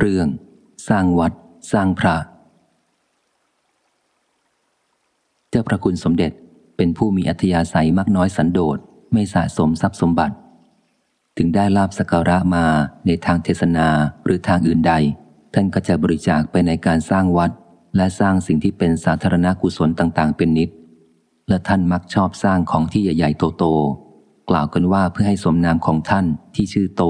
เรื่อง สร้างวัด สร้างพระ เจ้าพระคุณสมเด็จเป็นผู้มีอัธยาศัยมากน้อยสันโดษไม่สะสมทรัพย์สมบัติ ถึงได้ลาบสการะมาในทางเทศนาหรือทางอื่นใด ท่านก็จะบริจาคไปในการสร้างวัด และสร้างสิ่งที่เป็นสาธารณกุศลต่างๆ เป็นนิด และท่านมักชอบสร้างของที่ใหญ่ๆโตๆกล่าวกันว่าเพื่อให้สมนามของท่านที่ชื่อโต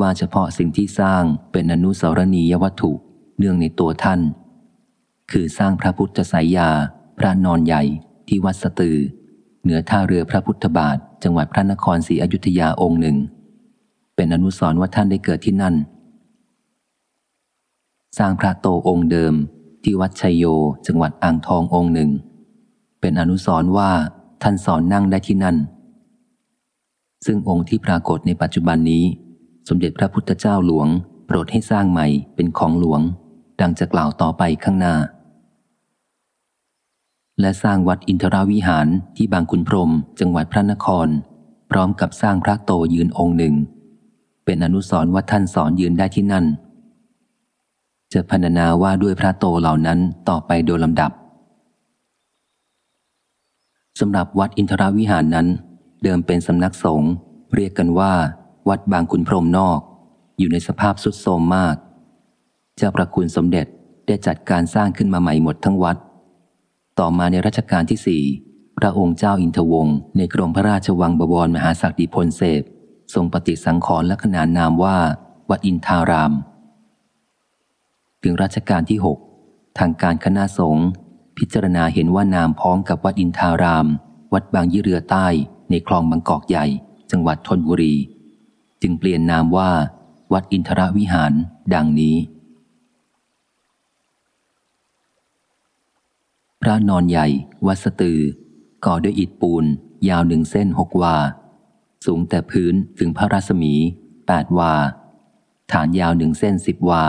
ว่าเฉพาะสิ่งที่สร้างเป็นอนุสาวรณียวัตถุเนื่องในตัวท่าน คือสร้างพระพุทธสายยา พระนอนใหญ่ที่วัดสตือ เหนือท่าเรือพระพุทธบาท จังหวัดพระนครศรีอยุธยาองค์หนึ่ง เป็นอนุสรณ์ว่าท่านได้เกิดที่นั่น สร้างพระโตองค์เดิมที่วัดชัยโยจังหวัดอ่างทององค์หนึ่ง เป็นอนุสรณ์ว่าท่านสอนนั่งได้ที่นั่น ซึ่งองค์ที่ปรากฏในปัจจุบันนี้ สมเด็จพระพุทธเจ้าหลวง โปรดให้สร้างใหม่เป็นของหลวง ดังจะกล่าวต่อไปข้างหน้า และสร้างวัดอินทราวิหารที่บางขุนพรมจังหวัดพระนคร พร้อมกับสร้างพระโตยืนองค์หนึ่ง เป็นอนุสรณ์ว่าท่านสอนยืนได้ที่นั่น จะพรรณนาว่าด้วยพระโตเหล่านั้นต่อไปโดยลำดับสำหรับวัดอินทราวิหารนั้น เดิมเป็นสำนักสงฆ์เรียกกันว่า วัดบางขุนพรมนอก อยู่ในสภาพสุดโทรมมาก เจ้าประคุณสมเด็จได้จัดการสร้างขึ้นมาใหม่หมดทั้งวัด ต่อมาในรัชกาลที่สี่พระองค์เจ้าอินทวงศ์ในกรมพระราชวังบวรมหาศักดิพลเสพทรงปฏิสังขรณ์และขนานนามว่า วัดอินทาราม ถึงรัชกาลที่หกทางการคณะสงฆ์พิจารณาเห็นว่านามพ้องกับวัดอินทาราม วัดบางยี่เรือใต้ในคลองบางกอกใหญ่ จังหวัดธนบุรี จึงเปลี่ยนนามว่า วัดอินทรวิหาร ดังนี้ พระนอนใหญ่ วัสตือ ก่อด้วยอิฐปูน ยาวหนึ่งเส้นหกวา สูงแต่พื้นถึงพระรัศมีแปดวา ฐานยาวหนึ่งเส้นสิบวา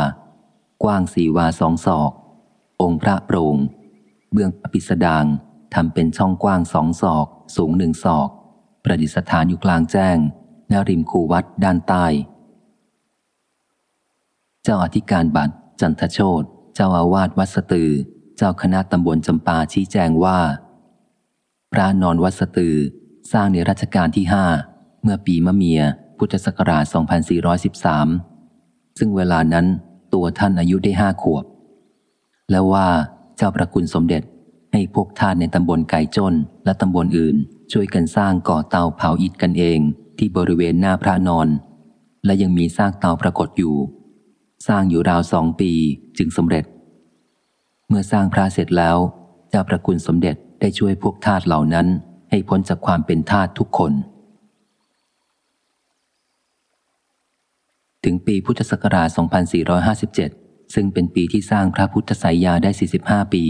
กว้างสี่วาสองศอก องค์พระโปร่ง เบื้องอภิสดางทำเป็นช่องกว้างสองศอก สูงหนึ่งศอก ประดิษฐานอยู่กลางแจ้ง นาริมคูวัดด้านใต้ เจ้าอธิการบัตรจันทโชตเจ้าอาวาสวัดสตือ เจ้าคณะตำบลจำปาชี้แจงว่า พระนอนวัดสตือสร้างในรัชกาลที่ห้าเมื่อปีมะเมีย พุทธศักราช 2413 ซึ่งเวลานั้นตัวท่านอายุได้ห้าขวบ และว่าเจ้าประคุณสมเด็จให้พวกท่านในตำบลไก่จนและตำบลอื่น ช่วยกันสร้างก่อเตาเผาอิฐกันเอง ที่บริเวณหน้าพระนอน และยังมีสร้างเตาปรากฏอยู่ สร้างอยู่ราวสองปีจึงสำเร็จ เมื่อสร้างพระเสร็จแล้วเจ้าประคุณสมเด็จได้ช่วยพวกทาสเหล่านั้นให้พ้นจากความเป็นทาสทุกคน ถึงปีพุทธศักราช 2457 ซึ่งเป็นปีที่สร้างพระพุทธสายยาได้ 45 ปี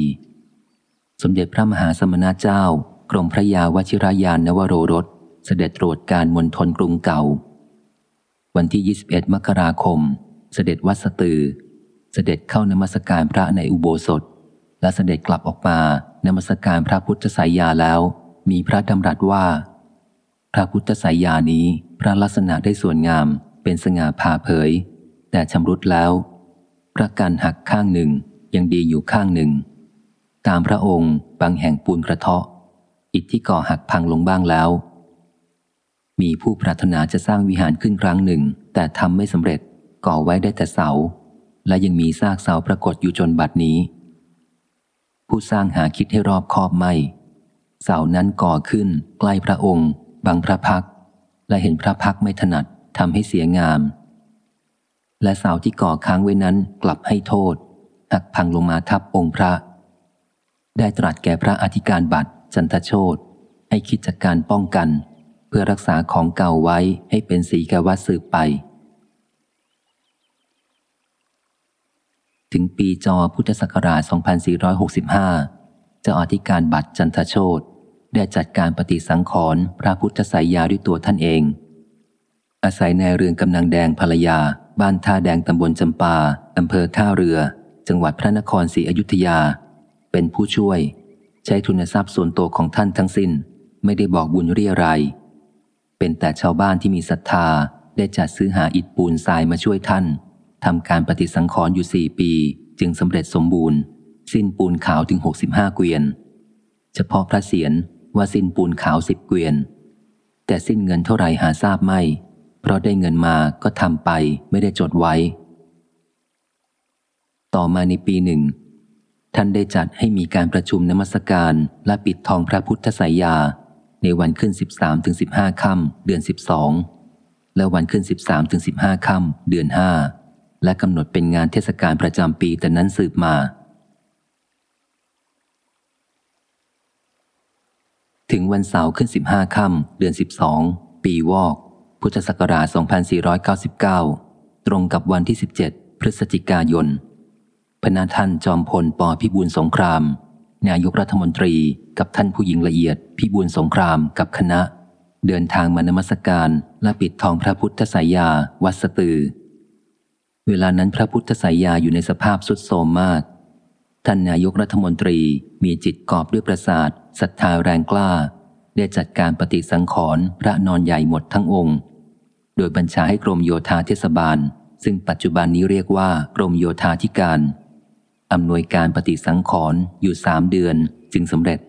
สมเด็จพระมหาสมณเจ้ากรมพระยาวชิรายานนวโรรส เสด็จตรวจการมณฑลกรุงเก่า วันที่ 21 มกราคม เสด็จวัดสตือ เสด็จเข้านมัสการพระในอุโบสถ และเสด็จกลับออกมานมัสการพระพุทธสายยาแล้ว มีพระดำรัสว่า พระพุทธสายยานี้พระลักษณะได้ส่วนงามเป็นสง่าผ่าเผย แต่ชำรุดแล้ว พระกันหักข้างหนึ่งยังดีอยู่ข้างหนึ่ง ตามพระองค์บางแห่งปูนกระเทาะอิฐที่ก่อหักพังลงบ้างแล้ว มีผู้ปรารถนาจะสร้างวิหารขึ้นครั้งหนึ่ง แต่ทำไม่สำเร็จก่อไว้ได้แต่เสา และยังมีซากเสาปรากฏอยู่จนบัดนี้ ผู้สร้างหาคิดให้รอบคอบไม่ เสานั้นก่อขึ้น ใกล้พระองค์บางพระพัก และเห็นพระพักไม่ถนัดทำให้เสียงาม และเสาที่ก่อค้างไว้นั้นกลับให้โทษหักพังลงมาทับองค์พระ ได้ตรัสแก่พระอธิการบัตรจันทโชตให้คิดจัดการป้องกัน พื่อรักษาของเก่าไว้ให้เป็นสีแกวัดสืบไป ถึงปีจอพุทธศักราช 2465 เจ้าอธิการบัตรจันทโชตได้จัดการปฏิสังขรณ์พระพุทธสายยาด้วยตัวท่านเอง อาศัยในเรือนกำนังแดงภรรยา บ้านท่าแดงตำบลจำปาอำเภอท่าเรือ จังหวัดพระนครศรีอยุธยา เป็นผู้ช่วย ใช้ทุนทรัพย์ส่วนตัวของท่านทั้งสิน้น ไม่ได้บอกบุญเรียราย เป็นแต่ชาวบ้านที่มีศรัทธาได้จัดซื้อหาอิฐปูนทรายมาช่วยท่านทำการปฏิสังขรณ์อยู่สี่ปี จึงสำเร็จสมบูรณ์ สิ้นปูนขาวถึงหกสิบห้าเกวียน เฉพาะพระเศียรว่าสิ้นปูนขาวสิบเกวียน แต่สิ้นเงินเท่าไหร่หาทราบไม่ เพราะได้เงินมาก็ทำไปไม่ได้จดไว้ ต่อมาในปีหนึ่ง ท่านได้จัดให้มีการประชุมนมัสการและปิดทองพระพุทธสายยา ในวันขึ้น 13ถึง15ค่ำเดือน 12 และวันขึ้น 13ถึง15ค่ำเดือน 5 และกำหนดเป็นงานเทศกาลประจำปีแต่นั้นสืบมา ถึงวันเสาร์ขึ้น 15ค่ำเดือน 12 ปีวอก พุทธศักราช 2499 ตรงกับวันที่ 17 พฤศจิกายนพนาท่านจอมพลปพิบูลสงคราม นายกรัฐมนตรีกับท่านผู้หญิงละเอียด พิบูลสงครามกับคณะ เดินทางมานมัสการและปิดทองพระพุทธสายยาวัดสตือ เวลานั้นพระพุทธสายยาอยู่ในสภาพสุดโทรมมาก ท่านนายกรัฐมนตรีมีจิตกอบด้วยประสาทศรัทธาแรงกล้า ได้จัดการปฏิสังขรณ์พระนอนใหญ่หมดทั้งองค์ โดยบัญชาให้กรมโยธาเทศบาล ซึ่งปัจจุบันนี้เรียกว่ากรมโยธาธิการ อำนวยการปฏิสังขรณ์อยู่สามเดือนจึงสำเร็จ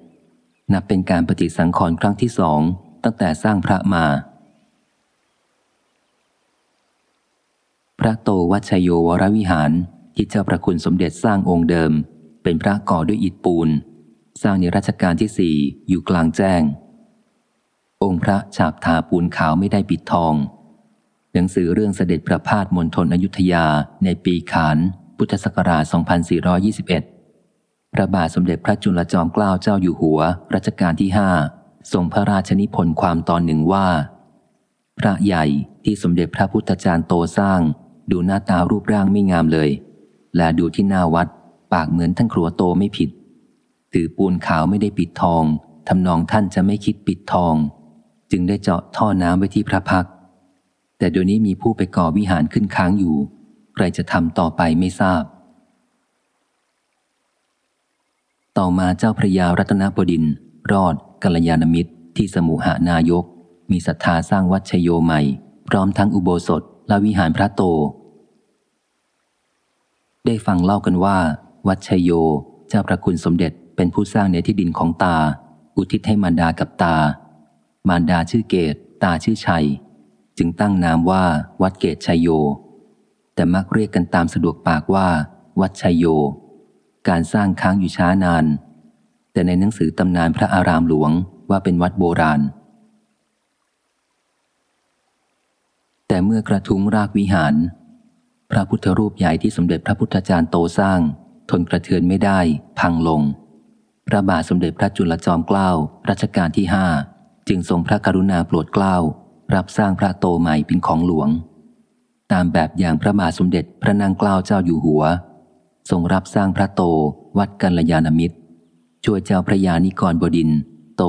นับเป็นการปฏิสังขรณ์ครั้งที่สองตั้งแต่สร้างพระมา พระโตวัชโยวรวิหารที่เจ้าประคุณสมเด็จสร้างองค์เดิม เป็นพระก่อด้วยอิฐปูน สร้างในรัชกาลที่สี่อยู่กลางแจ้ง องค์พระฉาบทาปูนขาวไม่ได้ปิดทอง หนังสือเรื่องเสด็จประพาสมณฑลอยุธยาในปีขาน พุทธศักราช 2421 พระบาทสมเด็จพระจุลจอมเกล้าเจ้าอยู่หัว รัชกาลที่ห้าทรงพระราชนิพนธ์ความตอนหนึ่งว่า พระใหญ่ที่สมเด็จพระพุทธจารย์โตสร้าง ดูหน้าตารูปร่างไม่งามเลย และดูที่หน้าวัด ปากเหมือนท่านครัวโตไม่ผิด ถือปูนขาวไม่ได้ปิดทองทำนองท่านจะไม่คิดปิดทอง จึงได้เจาะท่อน้ำไว้ที่พระพัก แต่เดี๋ยวนี้มีผู้ไปก่อวิหารขึ้นค้างอยู่ ใครจะทำต่อไปไม่ทราบ ต่อมาเจ้าพระยารัตนบดิน รอดกัลยาณมิตร ที่สมุหานายก มีศรัทธาสร้างวัดชโยใหม่ พร้อมทั้งอุโบสถและวิหารพระโต ได้ฟังเล่ากันว่า วัดชโยเจ้าพระคุณสมเด็จเป็นผู้สร้างในที่ดินของตา อุทิศให้มารดากับตา มารดาชื่อเกต ตาชื่อชัย จึงตั้งนามว่าวัดเกตชัยโย แต่มักเรียกกันตามสะดวกปากว่า วัดชัยโย การสร้างค้างอยู่ช้านาน แต่ในหนังสือตำนานพระอารามหลวงว่าเป็นวัดโบราณ แต่เมื่อกระทุ้งรากวิหาร พระพุทธรูปใหญ่ที่สมเด็จพระพุทธจารย์โตสร้าง ทนกระเทือนไม่ได้ พังลง พระบาทสมเด็จพระจุลจอมเกล้ารัชกาลที่ห้าจึงทรงพระกรุณาโปรดเกล้ารับสร้างพระโตใหม่เป็นของหลวง ตามแบบอย่างพระบาทสมเด็จพระนางเกล้าเจ้าอยู่หัว ทรงรับสร้างพระโตวัดกัลยาณมิตร ช่วยเจ้าพระยานิกรบดิน โต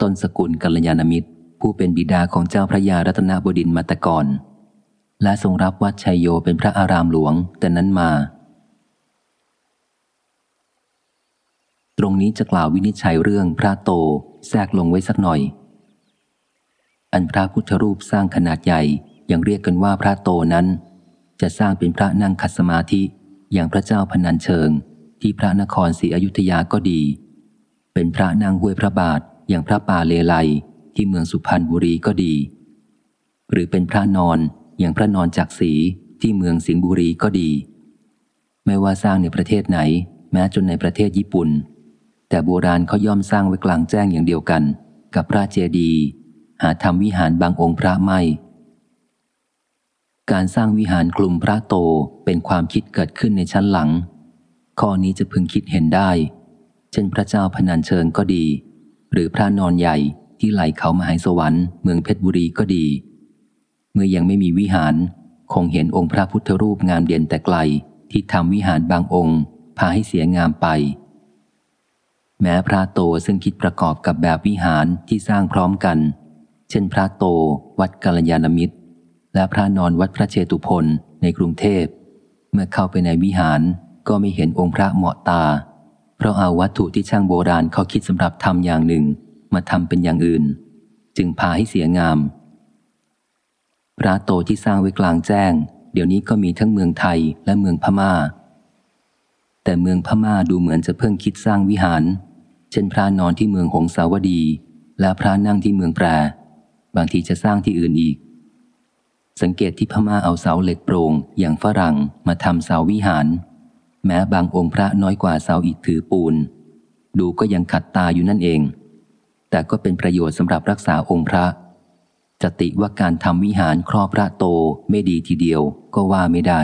ต้นสกุลกัลยาณมิตร ผู้เป็นบิดาของเจ้าพระยารัตนบดินมาตกรและทรงรับวัดชัยโยเป็นพระอารามหลวงแต่นั้นมา ตรงนี้จะกล่าววินิจฉัยเรื่องพระโตแทรกลงไว้สักหน่อย อันพระพุทธรูปสร้างขนาดใหญ่ ยังเรียกกันว่าพระโตนั้น จะสร้างเป็นพระนั่งคัสมาธิอย่างพระเจ้าพนันเชิง ที่พระนครศรีอยุธยาก็ดี เป็นพระนางห้วยพระบาทอย่างพระป่าเลไลที่เมืองสุพรรณบุรีก็ดี หรือเป็นพระนอนอย่างพระนอนจักสีที่เมืองสิงห์บุรีก็ดี ไม่ว่าสร้างในประเทศไหน แม้จนในประเทศญี่ปุ่น แต่โบราณเขาย่อมสร้างไว้กลางแจ้งอย่างเดียวกัน กับพระเจดีย์หาทำวิหารบางองค์พระไม่ การสร้างวิหารกลุ่มพระโตเป็นความคิดเกิดขึ้นในชั้นหลัง ข้อนี้จะพึงคิดเห็นได้ เช่นพระเจ้าพนันเชิงก็ดี หรือพระนอนใหญ่ที่ไหลเขามาหายสวรรค์เมืองเพชรบุรีก็ดี เมื่อยังไม่มีวิหาร คงเห็นองค์พระพุทธรูปงามเด่นแต่ไกล ที่ทำวิหารบางองค์พาให้เสียงามไป แม้พระโตซึ่งคิดประกอบกับแบบวิหารที่สร้างพร้อมกัน เช่นพระโตวัดกัลยาณมิตร และพระนอนวัดพระเชตุพนในกรุงเทพ เมื่อเข้าไปในวิหารก็ไม่เห็นองค์พระเหมาะตา เพราะเอาวัตถุที่ช่างโบราณเขาคิดสำหรับทำอย่างหนึ่ง มาทำเป็นอย่างอื่น จึงพาให้เสียงาม พระโตที่สร้างไว้กลางแจ้ง เดี๋ยวนี้ก็มีทั้งเมืองไทยและเมืองพมา่า แต่เมืองพม่าดูเหมือนจะเพิ่งคิดสร้างวิหาร เช่นพระนอนที่เมืองหงสาวดี และพระนั่งที่เมืองแปร บางทีจะสร้างที่อื่นอีก สังเกตที่พม่าเอาเสาเหล็กโปร่งอย่างฝรั่งมาทำเสาวิหาร แม้บางองค์พระน้อยกว่าเสาอิฐถือปูน ดูก็ยังขัดตาอยู่นั่นเอง แต่ก็เป็นประโยชน์สำหรับรักษาองค์พระจะติว่าการทำวิหารครอบพระโตไม่ดีทีเดียวก็ว่าไม่ได้